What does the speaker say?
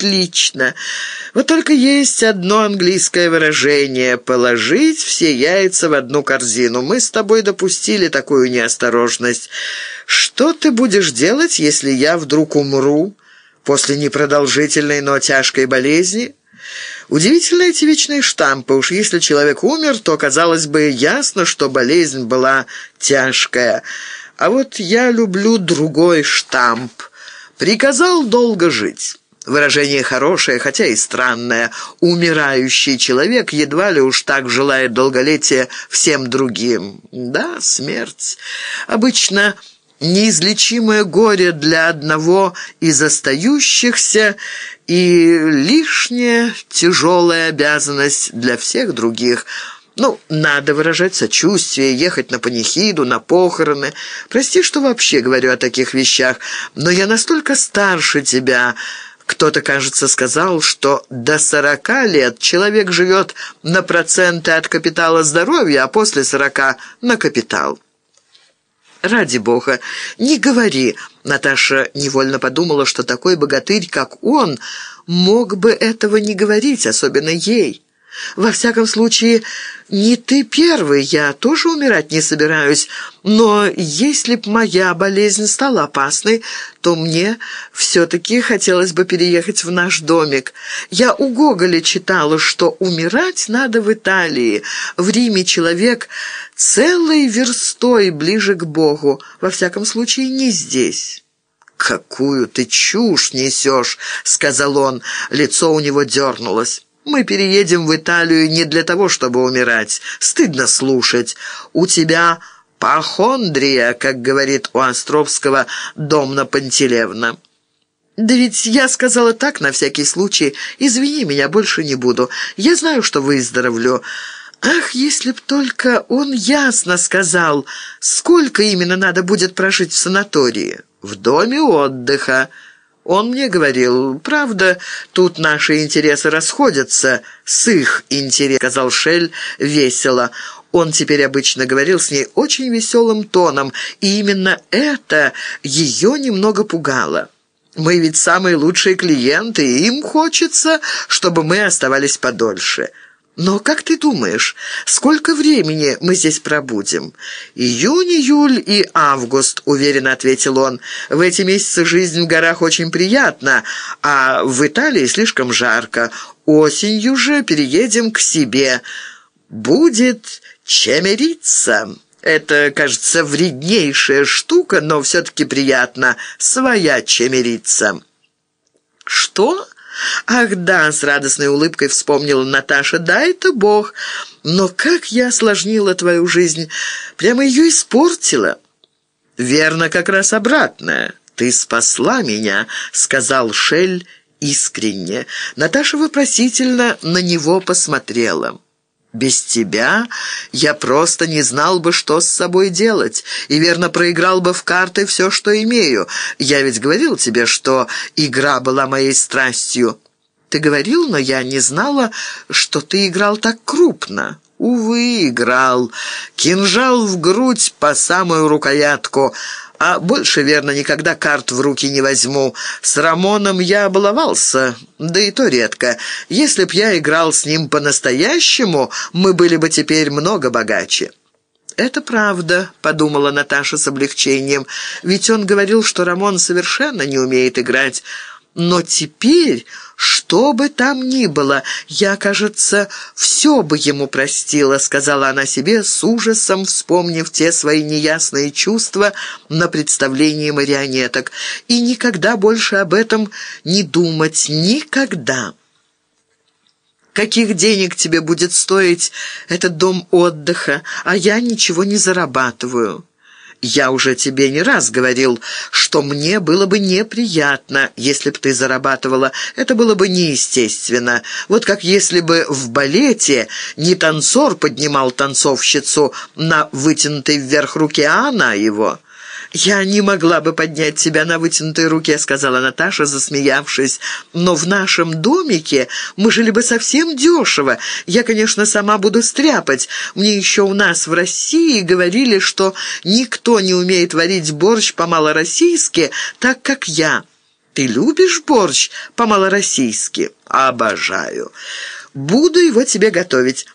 отлично. Вот только есть одно английское выражение «положить все яйца в одну корзину». Мы с тобой допустили такую неосторожность. Что ты будешь делать, если я вдруг умру после непродолжительной, но тяжкой болезни?» Удивительно эти вечные штампы. Уж если человек умер, то, казалось бы, ясно, что болезнь была тяжкая. А вот я люблю другой штамп. Приказал долго жить. Выражение хорошее, хотя и странное. Умирающий человек едва ли уж так желает долголетия всем другим. Да, смерть. Обычно неизлечимое горе для одного из остающихся и лишняя тяжелая обязанность для всех других. Ну, надо выражать сочувствие, ехать на панихиду, на похороны. Прости, что вообще говорю о таких вещах, но я настолько старше тебя... Кто-то, кажется, сказал, что до сорока лет человек живет на проценты от капитала здоровья, а после сорока — на капитал. «Ради бога, не говори!» Наташа невольно подумала, что такой богатырь, как он, мог бы этого не говорить, особенно ей. Во всяком случае, не ты первый, я тоже умирать не собираюсь, но если б моя болезнь стала опасной, то мне все-таки хотелось бы переехать в наш домик. Я у Гоголя читала, что умирать надо в Италии. В Риме человек целой верстой ближе к Богу, во всяком случае не здесь». «Какую ты чушь несешь!» — сказал он. Лицо у него дернулось. Мы переедем в Италию не для того, чтобы умирать. Стыдно слушать. У тебя пахондрия, как говорит у Островского Домна Пантелевна. «Да ведь я сказала так на всякий случай. Извини меня, больше не буду. Я знаю, что выздоровлю. Ах, если б только он ясно сказал, сколько именно надо будет прожить в санатории. В доме отдыха». Он мне говорил, правда, тут наши интересы расходятся с их интересами, сказал Шель весело. Он теперь обычно говорил с ней очень веселым тоном, и именно это ее немного пугало. «Мы ведь самые лучшие клиенты, и им хочется, чтобы мы оставались подольше». «Но как ты думаешь, сколько времени мы здесь пробудем?» «Июнь, июль и август», — уверенно ответил он. «В эти месяцы жизнь в горах очень приятна, а в Италии слишком жарко. Осенью же переедем к себе. Будет чемериться». Это, кажется, вреднейшая штука, но все-таки приятно. Своя чемерица. «Что?» «Ах да!» — с радостной улыбкой вспомнила Наташа. «Да, это Бог. Но как я осложнила твою жизнь! Прямо ее испортила!» «Верно, как раз обратное. Ты спасла меня», — сказал Шель искренне. Наташа вопросительно на него посмотрела. Без тебя я просто не знал бы, что с собой делать, и верно проиграл бы в карты все, что имею. Я ведь говорил тебе, что игра была моей страстью. Ты говорил, но я не знала, что ты играл так крупно. Увы, играл. Кинжал в грудь по самую рукоятку — а больше, верно, никогда карт в руки не возьму. С Рамоном я баловался, да и то редко. Если б я играл с ним по-настоящему, мы были бы теперь много богаче». «Это правда», — подумала Наташа с облегчением, «ведь он говорил, что Рамон совершенно не умеет играть». Но теперь, что бы там ни было, я, кажется, все бы ему простила, сказала она себе с ужасом, вспомнив те свои неясные чувства на представлении марионеток, и никогда больше об этом не думать, никогда. Каких денег тебе будет стоить этот дом отдыха, а я ничего не зарабатываю?» Я уже тебе не раз говорил, что мне было бы неприятно, если б ты зарабатывала. Это было бы неестественно. Вот как если бы в балете не танцор поднимал танцовщицу на вытянутой вверх руке, а она его». «Я не могла бы поднять тебя на вытянутой руке», — сказала Наташа, засмеявшись. «Но в нашем домике мы жили бы совсем дешево. Я, конечно, сама буду стряпать. Мне еще у нас в России говорили, что никто не умеет варить борщ по-малороссийски, так как я». Ты любишь борщ по-малороссийски? Обожаю. Буду его тебе готовить.